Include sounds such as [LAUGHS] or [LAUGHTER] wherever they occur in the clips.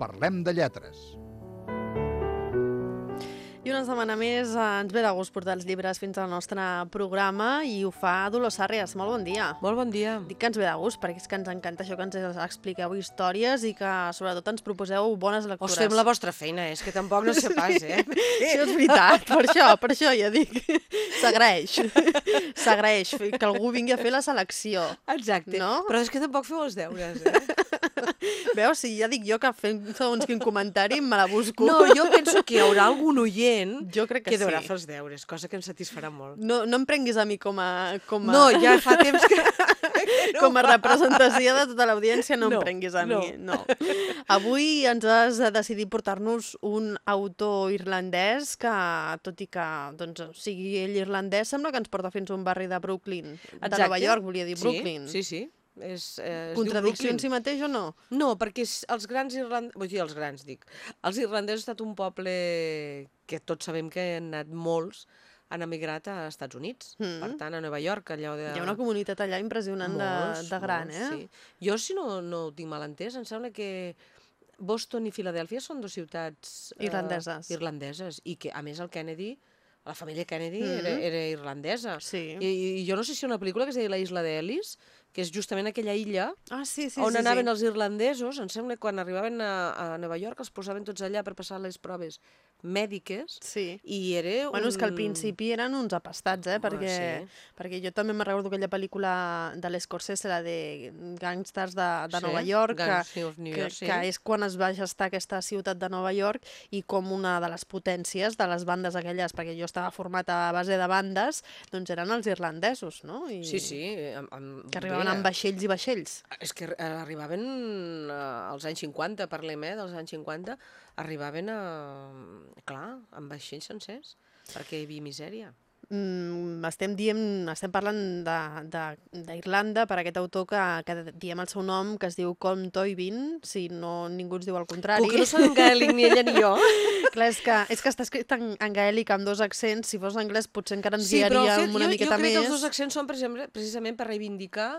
Parlem de lletres. I una setmana més eh, ens ve de gust portar els llibres fins al nostre programa i ho fa Dolors Sàrries. Molt bon dia. Molt bon dia. Dic que ens ve de gust perquè és que ens encanta això que ens expliqueu històries i que sobretot ens proposeu bones lectures. Us fem la vostra feina, és que tampoc no sé [LAUGHS] pas, eh? Sí, és veritat, per això, per això ja dic. S'agraeix. S'agraeix que algú vingui a fer la selecció. Exacte. No? Però és que tampoc feu els deures, eh? [LAUGHS] Veus, si ja dic jo que fem segons quin comentari me la busco. No, jo penso que hi haurà algun oient [LAUGHS] Jo crec que que deurà sí. fer els deures, cosa que em satisfarà molt. No, no em prenguis a mi com a, com a, No, ja fa temps que... [LAUGHS] no com a representació de tota l'audiència, no, No, em prenguis a no. mi. No. Avui ens has decidit portar-nos un autor irlandès que, tot i que doncs, sigui ell irlandès, sembla que ens porta fins a un barri de Brooklyn. De Exacte. Nova York, volia dir Sí, Brooklyn. Sí, sí. És, eh, Contradicció en si mateix o no? No, perquè els grans irlandesos... Vull dir, els grans, dic. Els irlandesos ha estat un poble que tots sabem que han anat molts, han emigrat a Estats Units. Mm. Per tant, a Nova York, allò de... Hi ha una comunitat allà impressionant de, Molts, de gran, molts, eh? Sí. Jo, si no, no ho tinc mal entès, em sembla que Boston i Filadèlfia són dues ciutats... Irlandeses. Eh, irlandeses. I que, a més, el Kennedy, la família Kennedy Mhm. era, era irlandesa. Sí. I, I jo no sé si una pel·lícula que es deia La isla d'Ellis, que és justament aquella illa Ah, sí, sí, on sí. anaven sí. els irlandesos, em sembla que quan arribaven a, a Nova York els posaven tots allà per passar les proves mèdiques Sí. i era Bueno, és que al un- principi eren uns apastats, eh? Perquè, sí. perquè jo també me recordo aquella pel·lícula de l'Escorsese, la de Gangsters de, de Sí, Nova York, que, Gangs New que, York, sí. que és quan es va gestar aquesta ciutat de Nova York i com una de les potències de les bandes aquelles, perquè jo estava format a base de bandes, doncs eren els irlandesos, no? I Sí, sí. Amb, amb, Que arribaven bé, amb vaixells i vaixells. És que eh, arribaven eh, als anys 50, parlem, eh, dels anys 50, arribaven a... Clar, amb vaixells sencers, perquè hi havia misèria. Mm, estem dient, estem parlant d'Irlanda per aquest autor que, que diem el seu nom, que es diu Colm Toibin, si no ningú ens diu el contrari. Com que no són en gaèlic ni ella ni jo. [LAUGHS] Clar, és que, és que està escrit en, en gaèlic amb dos accents, si fos anglès potser encara ens Sí, però guiaríem fet, una jo, jo miqueta crec més que els dos accents són precisament, precisament per reivindicar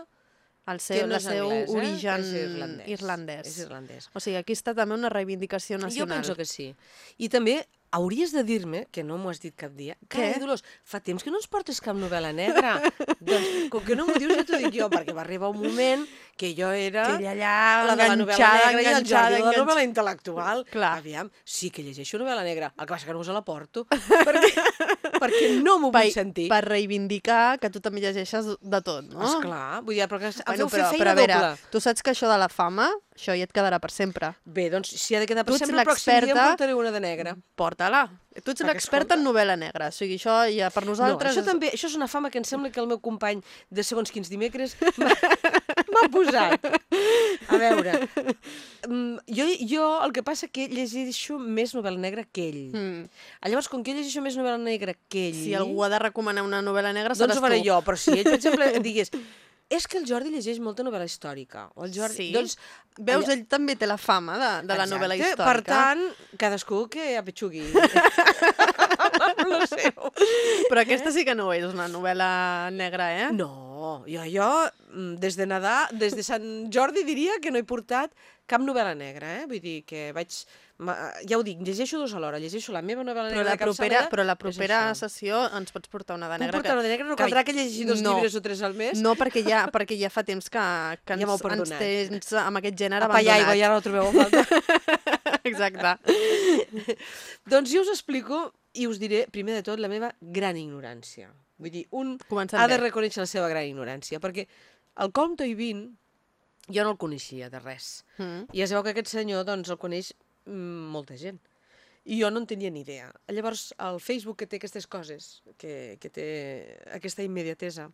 el seu, no seu anglès, eh? origen és irlandès. irlandès. És irlandès. O sigui, aquí està també una reivindicació Jo nacional. penso que sí. I també hauries de dir-me, que no m'ho has dit cap dia, Què? Carai, Dolors, fa temps que no ens portes cap novel·la negra. doncs, com que no m'ho dius, ja t'ho dic jo, perquè va arribar un moment que jo era Que ella allà la de la novel·la negra i el Jordi de la novel·la intel·lectual. Clar. Aviam, sí que llegeixo novel·la negra, el que passa que no us la porto, [LAUGHS] perquè, perquè no m'ho vull sentir. per reivindicar que tu també llegeixes de tot, no? Esclar, vull dir, però que Bueno, feu fer però, feina però a veure, doble. tu saps que això de la fama, això ja et quedarà per sempre. Bé, doncs, si ha de quedar Tu per sempre, el pròxim dia em portaré una de negra. Porta-la. Tu ets l'experta en novel·la negra, o sigui, això ja per No, nosaltres... això també, això és una fama que em sembla que el meu company de segons quins dimecres [LAUGHS] m'ha posat. A veure, mm, jo, jo el que passa que llegeixo més novel·la negra que ell. Mm. Llavors, com que jo llegeixo més novel·la negra que ell, Si algú ha de recomanar una novel·la negra, doncs seràs ho faré tu. jo. Però si ell, per exemple, em [LAUGHS] digués és que el Jordi llegeix molta novel·la històrica. El Jordi, Sí. doncs, Veus, ell també té la fama de, de la Exacte. novel·la històrica. Per tant, cadascú que apetxugui. [LAUGHS] Lo seu. Però aquesta sí que no és una novel·la negra, eh? No, jo, jo mm, des de Nadal, des de Sant Jordi diria que no he portat cap novel·la negra, eh? Vull dir que vaig... ma- Ja ho dic, llegeixo dos alhora. Llegeixo la meva novel·la Però negra la de propera, però la propera sessió ens pots portar una de Puc negra. portar una de negra? No caldrà que llegeixi dos no. llibres o tres al mes? No, perquè ja, [LAUGHS] perquè ja fa temps que, que Ja ens, ens perdonat. tens amb aquest gènere Apa i aigua, abandonat. ja no ho trobeu a falta. [LAUGHS] Exacte. [LAUGHS] doncs jo us explico i us diré, primer de tot, la meva gran ignorància. Vull dir, un Comencem ha de bé. reconèixer la seva gran ignorància, perquè el Com Toibin jo no el coneixia de res. Mm. I es veu que aquest senyor doncs, el coneix mm, molta gent. I jo no en tenia ni idea. Llavors, el Facebook que té aquestes coses, que, que té aquesta immediatesa,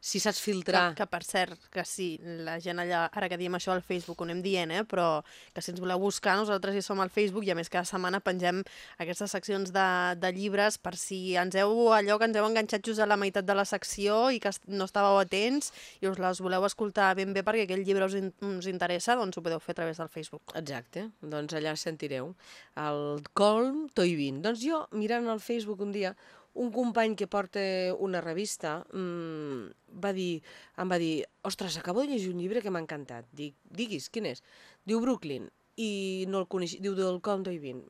si saps filtrar... Que, que, per cert, que sí, la gent allà, ara que diem això al Facebook, ho anem dient, eh? però que si ens voleu buscar, nosaltres hi som al Facebook i a més cada setmana pengem aquestes seccions de, de llibres per si ens heu, allò que ens heu enganxat just a la meitat de la secció i que no estàveu atents i us les voleu escoltar ben bé perquè aquell llibre us, in, us interessa, doncs ho podeu fer a través del Facebook. Exacte, doncs allà sentireu. El Colm Toivin. Doncs jo, mirant al Facebook un dia, un company que porta una revista mmm, va dir, em va dir ostres, acabo de llegir un llibre que m'ha encantat. Dic, diguis, quin és? Diu Brooklyn. i no el coneix, diu del Colton Bean.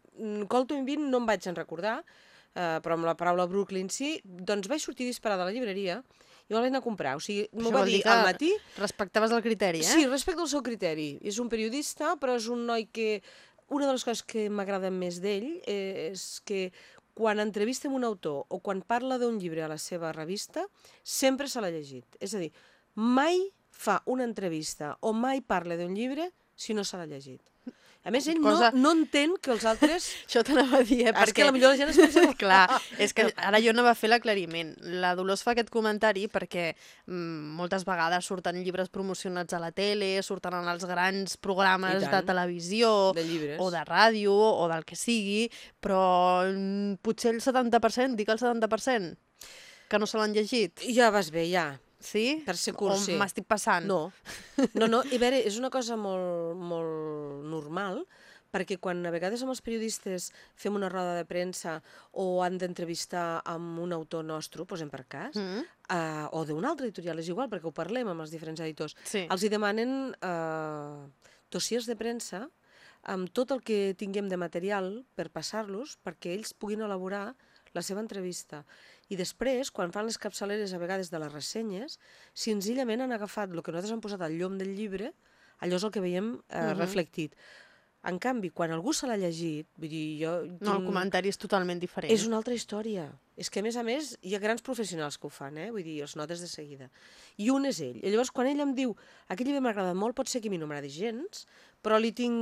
Colton Bean no em vaig en recordar, eh, però amb la paraula Brooklyn sí, doncs vaig sortir disparada a la llibreria i me'l vaig anar a comprar. O sigui, m'ho va dir al matí, Respectaves el criteri, eh? Sí, respecte al seu criteri. És un periodista, però és un noi que... Una de les coses que m'agraden més d'ell és que quan entrevista amb un autor o quan parla d'un llibre a la seva revista, sempre se l'ha llegit. És a dir, mai fa una entrevista o mai parla d'un llibre si no se l'ha llegit. A més, ell Cosa- no, no entén que els altres... [LAUGHS] Això t'anava a dir, eh? És que potser la gent es pensa... [LAUGHS] Clar, [LAUGHS] és que ara jo anava a fer l'aclariment. La Dolors fa aquest comentari perquè mm, moltes vegades surten llibres promocionats a la tele, surten en els grans programes de televisió De llibres. o de ràdio o del que sigui, però mm, potser el 70%, dic el 70%, que no se l'han llegit. Ja vas bé, ja. Sí? Per ser curt, o sí. m'estic passant? No, no, no, i veure, és una cosa molt, molt normal, perquè quan a vegades amb els periodistes fem una roda de premsa o han d'entrevistar amb un autor nostre, posem per cas, Mm? uh, o d'un altre editorial, és igual, perquè ho parlem amb els diferents editors, Sí. els hi demanen uh, dossiers de premsa amb tot el que tinguem de material per passar-los perquè ells puguin elaborar la seva entrevista. I després, quan fan les capçaleres a vegades de les ressenyes, senzillament han agafat el que nosaltres hem posat al llom del llibre, allò és el que veiem eh, Mhm. reflectit. En canvi, quan algú se l'ha llegit, vull dir, jo... No, el tinc- comentari és totalment diferent. és una altra història. És que, a més a més, hi ha grans professionals que ho fan, eh? Vull dir, els notes de seguida. I un és ell. I llavors, quan ell em diu aquest llibre m'ha agradat molt, pot ser que a mi no m'agradi gens, però li tinc...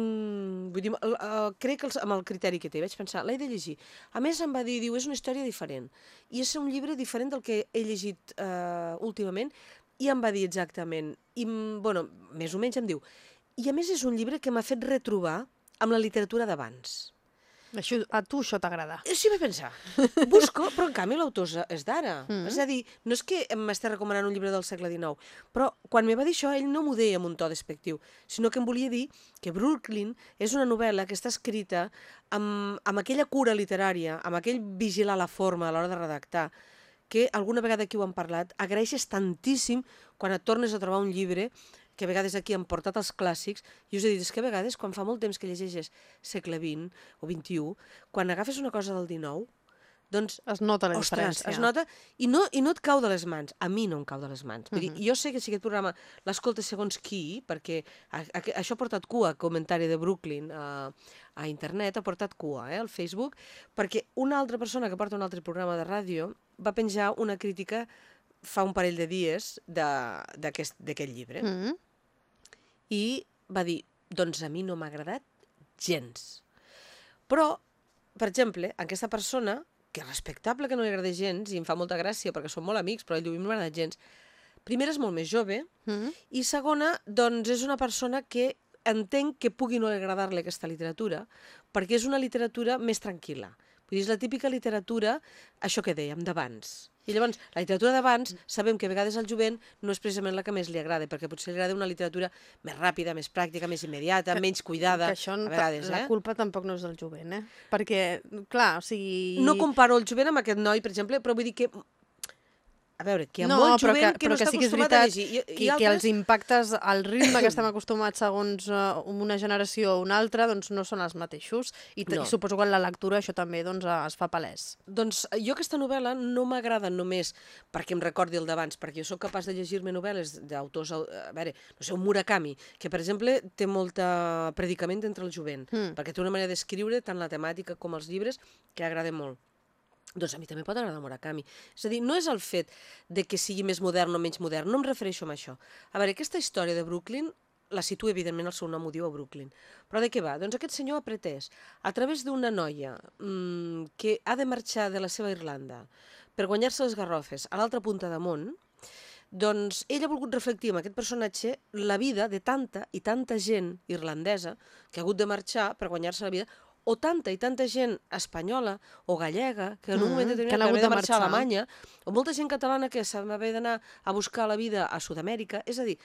Vull dir, el, el, crec que els, amb el criteri que té, vaig pensar, l'he de llegir. A més, em va dir, diu, és una història diferent. I és un llibre diferent del que he llegit eh, últimament, i em va dir exactament, i, bueno, més o menys em diu, i a més és un llibre que m'ha fet retrobar amb la literatura d'abans. Això, a tu això t'agrada. Eh, Sí, vaig pensar. Busco, però en canvi l'autor és- d'ara. Mm. És a dir, no és que m'està recomanant un llibre del segle XIX, però quan me va dir això, ell no m'ho deia amb un to despectiu, sinó que em volia dir que Brooklyn és una novel·la que està escrita amb, amb aquella cura literària, amb aquell vigilar la forma a l'hora de redactar, que alguna vegada que ho hem parlat, agraeixes tantíssim quan et tornes a trobar un llibre que a vegades aquí han portat els clàssics, i us he dit, és que a vegades, quan fa molt temps que llegeixes segle XX o XXI, quan agafes una cosa del XIX, doncs, Es nota la ostres, diferència. es nota, i no, i no et cau de les mans, a mi no em cau de les mans. Vull dir, jo sé que si aquest programa l'escolta segons qui, perquè a, a, això ha portat cua, comentari de Brooklyn a, a internet, ha portat cua, eh, al Facebook, perquè una altra persona que porta un altre programa de ràdio va penjar una crítica fa un parell de dies de- d'aquest llibre Mm. I va dir, doncs a mi no m'ha agradat gens. Però, per exemple, aquesta persona, que és respectable que no li agrada gens, i em fa molta gràcia perquè som molt amics, però ell diu, a mi no m'ha agradat gens, primera és molt més jove, Mm. i segona, doncs és una persona que entenc que pugui no agradar-li aquesta literatura, perquè és una literatura més tranquil·la. Vull dir, és la típica literatura, això que dèiem, d'abans. I llavors, la literatura d'abans, sabem que a vegades al jovent no és precisament la que més li agrada, perquè potser li agrada una literatura més ràpida, més pràctica, més immediata, Que- menys cuidada, Que això, a vegades, la eh? culpa tampoc no és del jovent, eh? Perquè, clar, o sigui... No comparo el jovent amb aquest noi, per exemple, però vull dir que... A veure, que hi ha no, molt però jovent que, però no està sí que és veritat a llegir. I, que, i que els altres... impactes, el ritme que [COUGHS] estem acostumats segons uh, una generació o una altra, doncs no són els mateixos. I, no. I suposo que en la lectura això també doncs, eh, es fa palès. Doncs jo aquesta novel·la no m'agrada només perquè em recordi el d'abans, perquè jo sóc capaç de llegir-me novel·les d'autors, a veure, no sé, un Murakami, que per exemple té molta predicament entre el jovent, Mm. perquè té una manera d'escriure tant la temàtica com els llibres que agrada molt. Doncs a mi també pot agradar Murakami. És a dir, no és el fet de que sigui més modern o menys modern, no em refereixo a això. A veure, aquesta història de Brooklyn la situa, evidentment, el seu nom ho diu a Brooklyn. Però de què va? Doncs aquest senyor ha pretès, a través d'una noia mmm, que ha de marxar de la seva Irlanda per guanyar-se les garrofes a l'altra punta de món, doncs ell ha volgut reflectir amb aquest personatge la vida de tanta i tanta gent irlandesa que ha hagut de marxar per guanyar-se la vida o tanta i tanta gent espanyola o gallega que en un Mhm, moment que determinat han va hagut haver de de marxar a marxar. Alemanya, o molta gent catalana que s'ha d'haver d'anar a buscar la vida a Sud-amèrica. És a dir,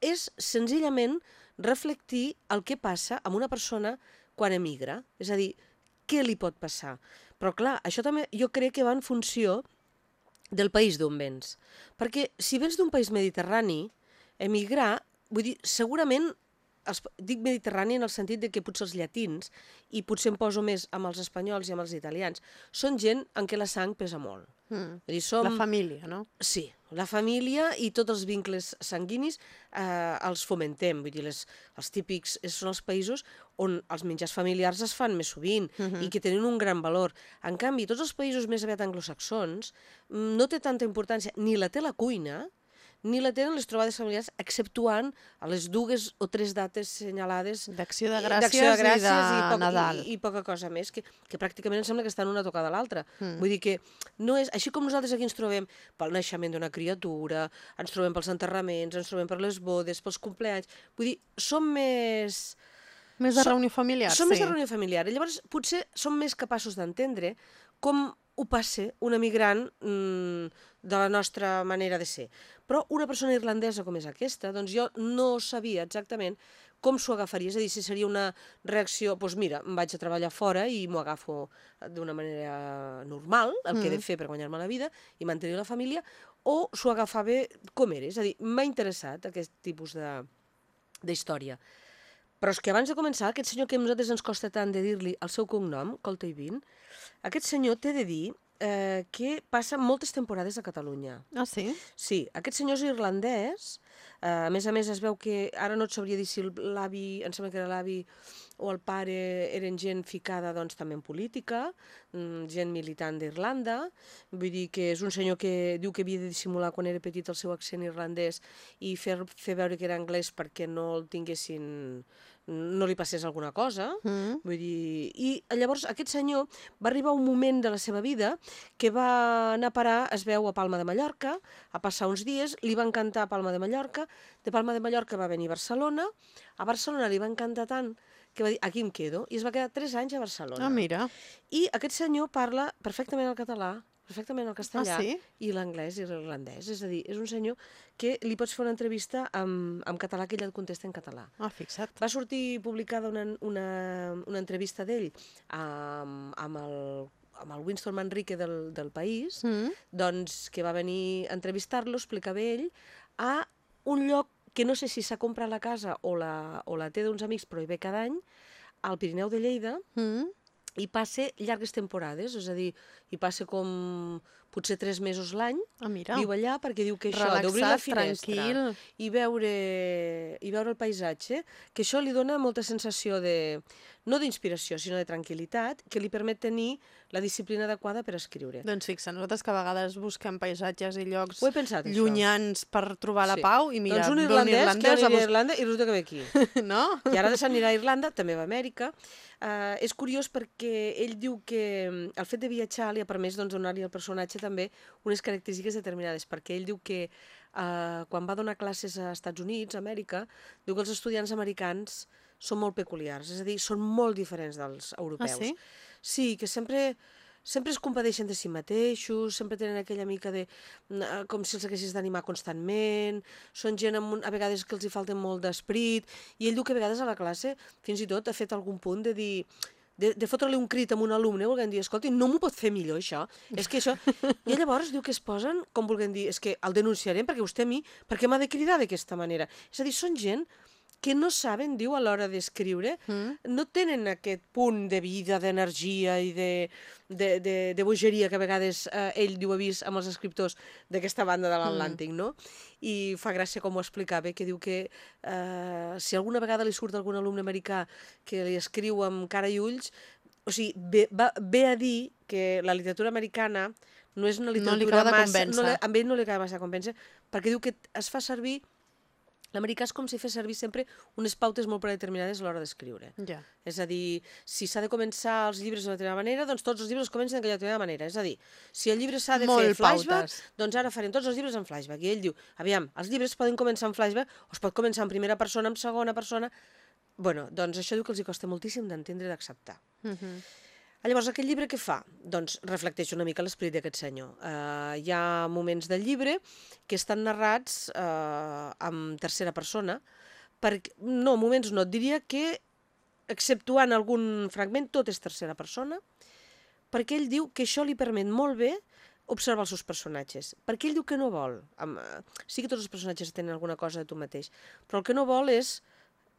és senzillament reflectir el que passa amb una persona quan emigra. És a dir, què li pot passar? Però clar, això també jo crec que va en funció del país d'on vens. Perquè si vens d'un país mediterrani, emigrar, vull dir, segurament els, dic mediterrani en el sentit de que potser els llatins, i potser em poso més amb els espanyols i amb els italians, són gent en què la sang pesa molt. Mm. Dir, som... La família, no? Sí, la família i tots els vincles sanguinis eh, els fomentem. Vull dir, les, els típics eh, són els països on els menjars familiars es fan més sovint uh -huh. i que tenen un gran valor. En canvi, tots els països més aviat anglosaxons mm, no té tanta importància, ni la té la cuina, ni la tenen les trobades familiars, exceptuant a les dues o tres dates senyalades D'acció de i- gràcies, de gràcies i de poc, Nadal. I, i poca cosa més, que, que pràcticament em sembla que estan una tocada a l'altra. Mm. Vull dir que no és... Així com nosaltres aquí ens trobem pel naixement d'una criatura, ens trobem pels enterraments, ens trobem per les bodes, pels compleanys... Vull dir, som més... Més de Som- reunió familiar, Som sí. més de reunió familiar. I llavors potser som més capaços d'entendre com ho passa un emigrant mm, de la nostra manera de ser. Però una persona irlandesa com és aquesta, doncs jo no sabia exactament com s'ho agafaria, és a dir, si seria una reacció, doncs mira, em vaig a treballar fora i m'ho agafo d'una manera normal, el que he de fer per guanyar-me la vida i mantenir la família, o s'ho agafava com era. És a dir, m'ha interessat aquest tipus de d'història. Però és que abans de començar, aquest senyor que a nosaltres ens costa tant de dir-li el seu cognom, Colteivin, aquest senyor té de dir eh, que passa moltes temporades a Catalunya. Ah, sí? Sí, aquest senyor és irlandès, eh, a més a més es veu que, ara no et sabria dir si l'avi, em sembla que era l'avi o el pare eren gent ficada doncs, també en política, mm, gent militant d'Irlanda, vull dir que és un senyor que diu que havia de dissimular quan era petit el seu accent irlandès i fer, fer veure que era anglès perquè no el tinguessin no li passés alguna cosa, Mm. vull dir... I llavors aquest senyor va arribar un moment de la seva vida que va anar a parar, es veu a Palma de Mallorca, a passar uns dies, li va encantar Palma de Mallorca, de Palma de Mallorca va venir a Barcelona, a Barcelona li va encantar tant que va dir, aquí em quedo, i es va quedar tres anys a Barcelona. Ah, mira. I aquest senyor parla perfectament el català, perfectament el castellà Ah, sí? i l'anglès i l'irlandès. És a dir, és un senyor que li pots fer una entrevista amb, amb català que ell et contesta en català. Ah, fixa't. Va sortir publicada una, una, una entrevista d'ell amb, amb, el, amb el Winston Manrique del, del país, Mm. doncs, que va venir a entrevistar-lo, explicava ell, a un lloc que no sé si s'ha comprat la casa o la, o la té d'uns amics, però hi ve cada any, al Pirineu de Lleida, Mm. I passa llargues temporades, és a dir, hi passa com potser tres mesos l'any, Ah, mira. viu allà perquè diu que això d'obrir la finestra tranquil. i veure, i veure el paisatge, que això li dona molta sensació de, no d'inspiració, sinó de tranquil·litat, que li permet tenir la disciplina adequada per escriure. Doncs fixa, nosaltres que a vegades busquem paisatges i llocs Ho he pensat, això. llunyans per trobar la Sí. pau i mira, doncs un irlandès, que irlandès a aniria a bus- Irlanda i resulta que ve aquí. [LAUGHS] no? I ara de s'anirà a Irlanda, també va a Amèrica. Uh, és curiós perquè ell diu que mm, el fet de viatjar li ha permès doncs, donar-li al personatge també unes característiques determinades, perquè ell diu que uh, quan va donar classes a Estats Units, a Amèrica, diu que els estudiants americans són molt peculiars, és a dir, són molt diferents dels europeus. sí? Sí, que sempre sempre es compadeixen de si mateixos, sempre tenen aquella mica de... eh, com si els haguessis d'animar constantment, són gent amb un, a vegades que els hi falta molt d'esperit, i ell diu que a vegades a la classe fins i tot ha fet algun punt de dir de, de fotre-li un crit a un alumne volent dir, escolti, no m'ho pot fer millor això, és que això... I llavors diu que es posen com volent dir, és que el denunciarem perquè vostè a mi, perquè m'ha de cridar d'aquesta manera. És a dir, són gent que no saben, diu, a l'hora d'escriure, Mm. no tenen aquest punt de vida, d'energia i de, de, de, de bogeria que a vegades eh, ell diu ha vist amb els escriptors d'aquesta banda de l'Atlàntic, no? I fa gràcia com ho explicava, que diu que eh, si alguna vegada li surt algun alumne americà que li escriu amb cara i ulls, o sigui, ve, va, ve a dir que la literatura americana no és una No li literatura de massa... No li, amb ell no li acaba massa de convèncer, perquè diu que es fa servir L'americà és com si fes servir sempre unes pautes molt predeterminades a l'hora d'escriure. Ja. És a dir, si s'ha de començar els llibres d'una determinada manera, doncs tots els llibres comencen d'aquella determinada manera. És a dir, si el llibre s'ha de Molt fer flashback, pautes. doncs ara farem tots els llibres en flashback. I ell diu, aviam, els llibres poden començar en flashback o es pot començar en primera persona, en segona persona... bueno, doncs això diu que els hi costa moltíssim d'entendre i d'acceptar. Uh -huh. Llavors, aquest llibre què fa? Doncs reflecteix una mica l'esperit d'aquest senyor. Uh, hi ha moments del llibre que estan narrats uh, en tercera persona, perquè, no, moments no, et diria que, exceptuant algun fragment, tot és tercera persona, perquè ell diu que això li permet molt bé observar els seus personatges, perquè ell diu que no vol, amb, eh, sí que tots els personatges tenen alguna cosa de tu mateix, però el que no vol és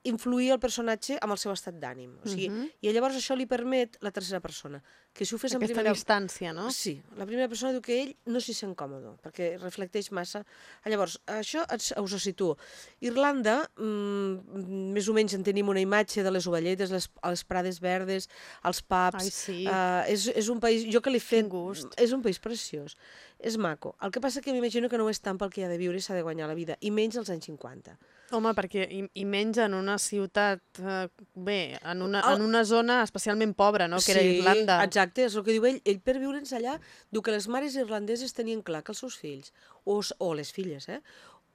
influir el personatge amb el seu estat d'ànim. O sigui, Mhm. I llavors això li permet la tercera persona, que si ho fes en Aquesta primera... distància, no? Sí, la primera persona diu que ell no s'hi sent còmode, perquè reflecteix massa. Ah, Llavors, això ens, us ho situo. Irlanda, mm, més o menys en tenim una imatge de les ovelletes, les, les prades verdes, els pubs... Ai, sí. Uh, és, és un país, jo que l'he fet, gust. és un país preciós, és maco. El que passa que m'imagino que no ho és tant pel que hi ha de viure i s'ha de guanyar la vida, i menys als anys 50. Home, perquè i, i menys en una ciutat, eh, bé, en una, El- en una zona especialment pobra, no?, que era Irlanda. exacte, és el que diu ell. Ell per viure'ns allà diu que les mares irlandeses tenien clar que els seus fills, o, o les filles, eh,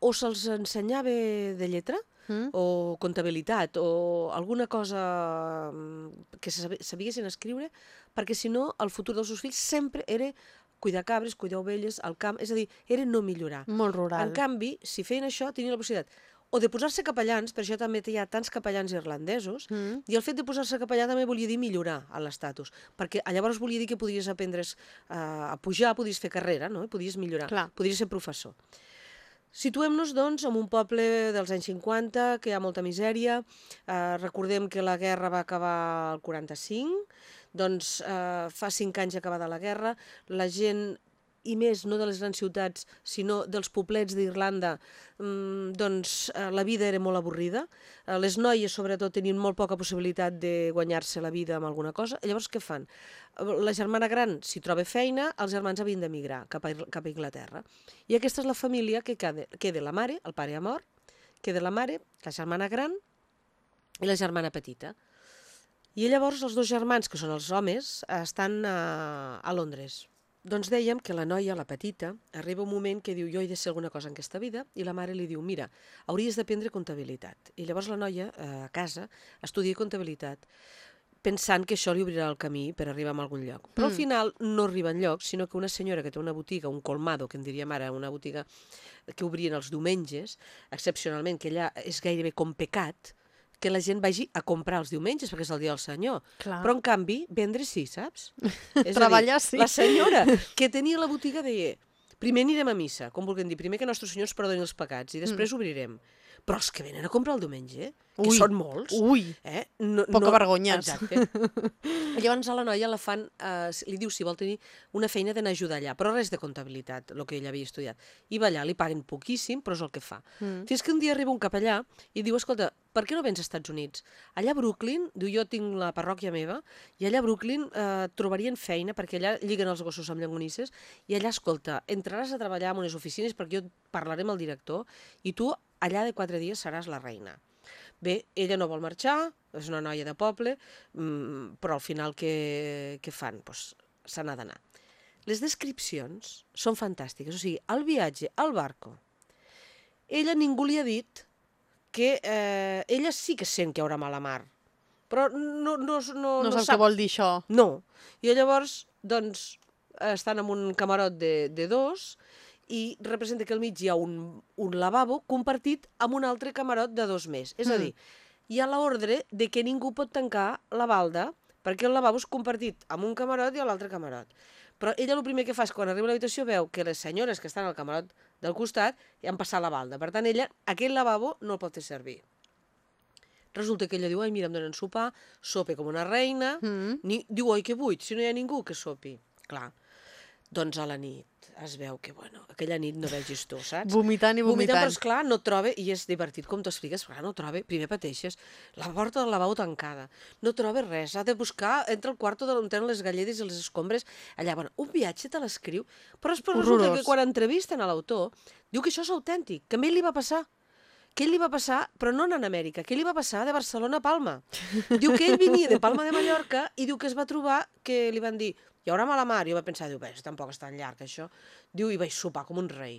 o se'ls ensenyava de lletra, Mm? o comptabilitat, o alguna cosa mm, que sabi- sabiguessin escriure, perquè si no, el futur dels seus fills sempre era cuidar cabres, cuidar ovelles, al camp, és a dir, era no millorar. Molt rural. En canvi, si feien això, tenien la possibilitat o de posar-se capellans, per això també hi ha tants capellans irlandesos, Mm. i el fet de posar-se capellà també volia dir millorar a l'estatus, perquè llavors volia dir que podies aprendre's eh, a pujar, podies fer carrera, no? I podies millorar, Clar. podies ser professor. Situem-nos, doncs, en un poble dels anys 50, que hi ha molta misèria. Eh, recordem que la guerra va acabar el 45, doncs eh, fa cinc anys acabada la guerra, la gent i més no de les grans ciutats, sinó dels poblets d'Irlanda, mm, doncs eh, la vida era molt avorrida. Eh, les noies, sobretot, tenien molt poca possibilitat de guanyar-se la vida amb alguna cosa. Llavors què fan? La germana gran, si troba feina, els germans havien d'emigrar cap, a, cap a Inglaterra. I aquesta és la família que queda, queda la mare, el pare ha mort, queda la mare, la germana gran i la germana petita. I llavors els dos germans, que són els homes, estan a, a Londres. Doncs dèiem que la noia, la petita, arriba un moment que diu jo he de ser alguna cosa en aquesta vida i la mare li diu mira, hauries d'aprendre comptabilitat. I llavors la noia, eh, a casa, estudia comptabilitat pensant que això li obrirà el camí per arribar a algun lloc. Però al Mm. final no arriba enlloc, sinó que una senyora que té una botiga, un colmado, que en diríem ara, una botiga que obrien els diumenges, excepcionalment, que allà és gairebé com pecat, que la gent vagi a comprar els diumenges, perquè és el dia del Senyor. Clar. Però, en canvi, vendre sí, saps? [LAUGHS] És a dir, Treballar sí. La senyora que tenia la botiga deia primer anirem a missa, com vulguem dir, primer que Nostre Senyor ens perdoni els pecats i després mm. obrirem. Però els que venen a comprar el diumenge, que Ui. són molts, Ui, eh? No, Poca vergonya. Exacte. [LAUGHS] Llavors a la noia la fan, eh, li diu si vol tenir una feina d'anar a ajudar allà, però res de comptabilitat, el que ella havia estudiat. I va allà, li paguen poquíssim, però és el que fa. Mm. Fins que un dia arriba un capellà i diu, escolta, per què no vens als Estats Units? Allà a Brooklyn, diu, jo tinc la parròquia meva, i allà a Brooklyn eh, trobarien feina, perquè allà lliguen els gossos amb llonganisses, i allà, escolta, entraràs a treballar en unes oficines perquè jo parlaré amb el director, i tu allà de quatre dies seràs la reina. Bé, ella no vol marxar, és una noia de poble, mm, però al final què, què fan? Pues, se n'ha d'anar. Les descripcions són fantàstiques, o sigui, el viatge al barco, ella ningú li ha dit que eh, ella sí que sent que hi haurà mala mar, però no, no, no, no, no saps què vol dir això. no. I llavors, doncs, estan en un camarot de, de dos i representa que al mig hi ha un, un lavabo compartit amb un altre camarot de dos més. És a Mm. dir, hi ha l'ordre de que ningú pot tancar la balda perquè el lavabo és compartit amb un camarot i a l'altre camarot. Però ella el primer que fa és quan arriba a l'habitació veu que les senyores que estan al camarot del costat han passat la balda. Per tant, ella aquell lavabo no el pot fer servir. Resulta que ella diu, ai, mira, em donen sopar, sope com una reina, Mm. ni, diu, oi, que buit, si no hi ha ningú que sopi. Clar, doncs a la nit es veu que, bueno, aquella nit no vegis tu, saps? Vomitant i Vomitant, vomitant. però esclar, no troba, i és divertit com t'ho expliques, clar, no troba, primer pateixes, la porta del lavabo tancada, no troba res, ha de buscar entre el quarto on tenen les galledes i les escombres, allà, bueno, un viatge te l'escriu, però després resulta que quan entrevisten a l'autor, diu que això és autèntic, que a ell li va passar, ell li va passar, però no a Amèrica, ell li va passar de Barcelona a Palma. Diu que ell venia de Palma de Mallorca i diu que es va trobar que li van dir hi haurà mala mar. Jo vaig pensar, diu, bé, tampoc és tan llarg això. Diu, i vaig sopar com un rei.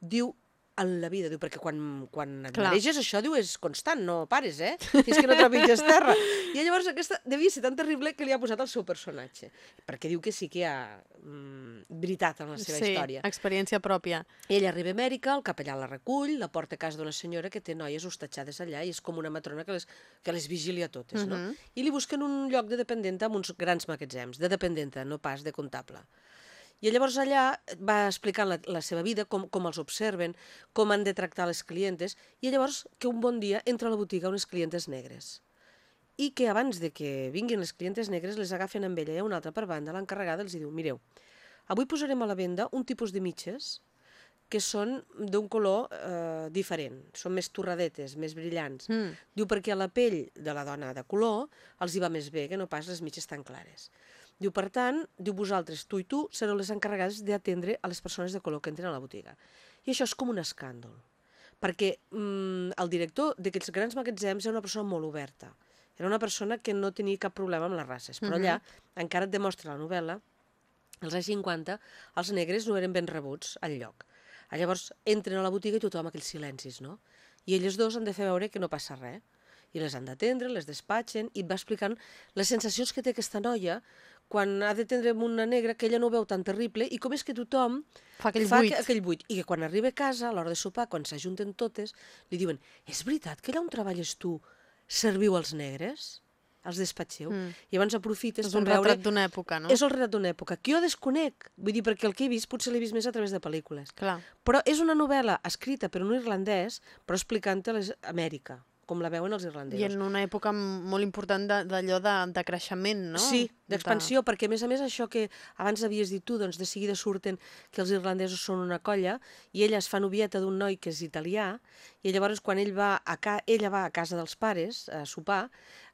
Diu, en la vida, diu, perquè quan, quan et Clar. mareges això, diu, és constant, no pares, eh? Fins que no trepitges terra. I llavors aquesta devia ser tan terrible que li ha posat el seu personatge. Perquè diu que sí que hi ha mm, veritat en la seva sí, història. experiència pròpia. Ella arriba a Amèrica, el capellà la recull, la porta a casa d'una senyora que té noies hostatjades allà i és com una matrona que les, que les vigilia totes, no? Mhm. I li busquen un lloc de dependenta amb uns grans magatzems, de dependenta, no pas de comptable. I llavors allà va explicant la, la seva vida, com, com els observen, com han de tractar les clientes, i llavors que un bon dia entra a la botiga unes clientes negres i que abans de que vinguin les clientes negres les agafen amb ella i una altra per banda, l'encarregada els diu, mireu, avui posarem a la venda un tipus de mitges que són d'un color eh, diferent, són més torradetes, més brillants. Mm. Diu perquè a la pell de la dona de color els hi va més bé que no pas les mitges tan clares. Diu, per tant, diu vosaltres, tu i tu, sereu les encarregades d'atendre a les persones de color que entren a la botiga. I això és com un escàndol, perquè mm, el director d'aquests grans magatzems era una persona molt oberta. Era una persona que no tenia cap problema amb les races, però allà encara et demostra la novel·la als anys 50 els negres no eren ben rebuts al lloc. Llavors entren a la botiga i tothom aquells silencis, no? I elles dos han de fer veure que no passa res. I les han d'atendre, les despatxen, i et va explicant les sensacions que té aquesta noia quan ha d'atendre amb una negra que ella no ho veu tan terrible i com és que tothom Fa aquell fa buit. aqu- aquell buit. I que quan arriba a casa, a l'hora de sopar, quan s'ajunten totes, li diuen és veritat que allà on treballes tu serviu als negres? Els despatxeu? Mm. I llavors aprofites És un veure... retrat d'una època, no? És el retrat d'una època, que jo desconec. Vull dir, perquè el que he vist potser l'he vist més a través de pel·lícules. Clar. Però és una novel·la escrita per un irlandès, però explicant-te Amèrica, com la veuen els I irlandesos. en una època molt important de- d'allò de, de creixement, no? Sí, d'expansió, perquè a més a més això que abans havies dit tu, doncs de seguida surten que els irlandesos són una colla i ella es fa novieta d'un noi que és italià i llavors quan ell va a ca... ella va a casa dels pares a sopar,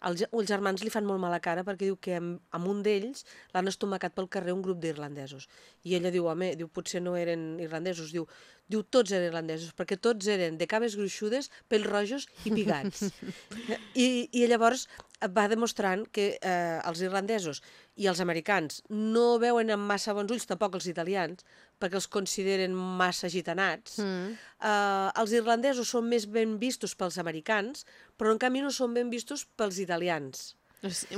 els, els germans li fan molt mala cara perquè diu que amb, amb un d'ells l'han estomacat pel carrer un grup d'irlandesos. I ella diu, home, diu, potser no eren irlandesos, diu, diu tots eren irlandesos, perquè tots eren de cames gruixudes, pels rojos i pigats. [LAUGHS] I, I llavors va demostrant que eh, els irlandesos i els americans no veuen amb massa bons ulls, tampoc els italians, perquè els consideren massa gitanats. Mm. Eh, els irlandesos són més ben vistos pels americans, però en canvi no són ben vistos pels italians.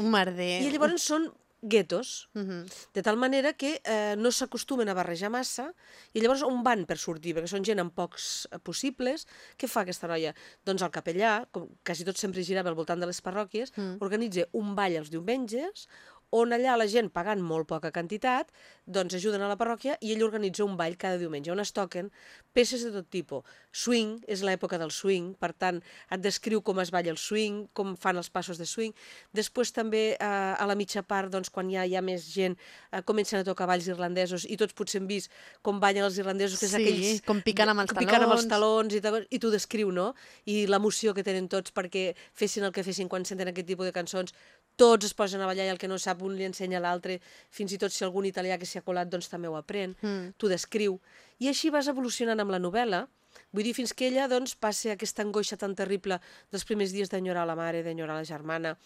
Un merder. I llavors són guetos, Mhm. de tal manera que eh, no s'acostumen a barrejar massa i llavors on van per sortir? Perquè són gent amb pocs eh, possibles. Què fa aquesta noia? Doncs el capellà, com quasi tot sempre girava al voltant de les parròquies, Mm. organitza un ball els diumenges on allà la gent pagant molt poca quantitat, doncs ajuden a la parròquia i ell organitza un ball cada diumenge on es toquen peces de tot tipus. Swing, és l'època del swing, per tant, et descriu com es balla el swing, com fan els passos de swing. Després també eh, a la mitja part, doncs, quan ja hi ha més gent, eh, comencen a tocar balls irlandesos i tots potser hem vist com ballen els irlandesos, que és Sí, aquells... com picant amb els que Picant amb els talons. talons i, tal, i t'ho descriu, no? I l'emoció que tenen tots perquè fessin el que fessin quan senten aquest tipus de cançons, tots es posen a ballar i el que no sap un li ensenya a l'altre, fins i tot si algun italià que s'hi ha colat doncs també ho aprèn, Mm. t'ho descriu. I així vas evolucionant amb la novel·la, vull dir, fins que ella doncs, passa aquesta angoixa tan terrible dels primers dies d'enyorar la mare, d'enyorar la germana,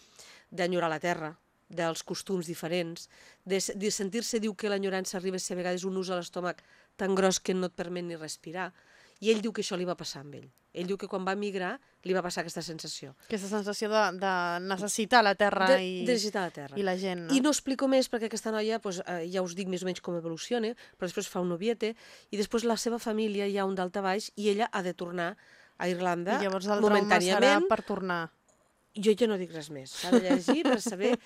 d'enyorar la terra, dels costums diferents, de, de sentir-se, diu que l'enyorança arriba a ser a vegades un ús a l'estómac tan gros que no et permet ni respirar. I ell diu que això li va passar amb ell. Ell diu que quan va migrar li va passar aquesta sensació. Aquesta sensació de, de necessitar la terra De, i, de necessitar la terra. i la gent, no? I no explico més perquè aquesta noia, doncs, eh, ja us dic més o menys com evoluciona, però després fa un noviete i després la seva família hi ha un daltabaix i ella ha de tornar a Irlanda I llavors el trauma serà momentàniament. per tornar. Jo ja no dic res més, s'ha de llegir per saber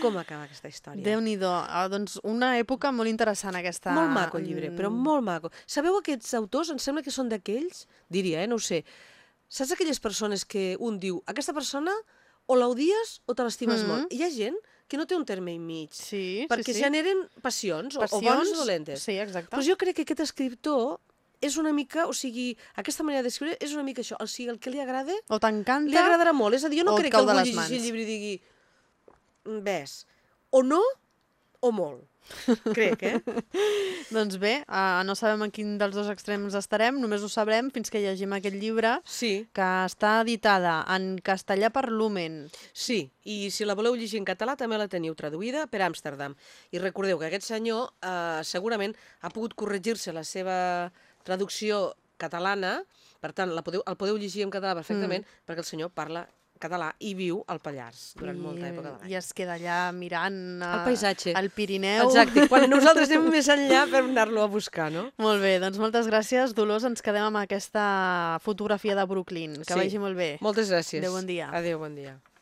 com acaba aquesta història. Déu-n'hi-do. Ah, doncs una època molt interessant aquesta. Molt maco el llibre, però Mm, molt maco. Sabeu aquests autors? Em sembla que són d'aquells, diria, eh? no ho sé. Saps aquelles persones que un diu, aquesta persona o l'odies o te l'estimes Mhm. molt? I hi ha gent que no té un terme i mig, Sí, perquè sí, sí. generen passions, o, o bones o dolentes. Sí, exacte. Doncs jo crec que aquest escriptor és una mica, o sigui, aquesta manera d'escriure és una mica això, o sigui, el que li agrada O t'encanta... li agradarà molt, és a dir, jo no crec que algú llegeixi el llibre i digui "Mm, ves, o no o molt. [LAUGHS] Crec, eh? [LAUGHS] Doncs bé, uh, no sabem en quin dels dos extrems estarem, només ho sabrem fins que llegim aquest llibre Sí, que està editada en castellà per Lumen. sí. I si la voleu llegir en català també la teniu traduïda per Amsterdam. I recordeu que aquest senyor eh, segurament ha pogut corregir-se la seva traducció catalana, per tant, la podeu, el podeu llegir en català perfectament, mm. perquè el senyor parla català i viu al Pallars durant I, molta època de l'any. I es queda allà mirant uh, El paisatge. el Pirineu. Exacte, quan [LAUGHS] nosaltres anem més enllà per anar-lo a buscar, no? Molt bé, doncs moltes gràcies, Dolors. Ens quedem amb aquesta fotografia de Brooklyn. Que Sí. vagi molt bé. Moltes gràcies. Adéu, bon dia. Adéu, bon dia.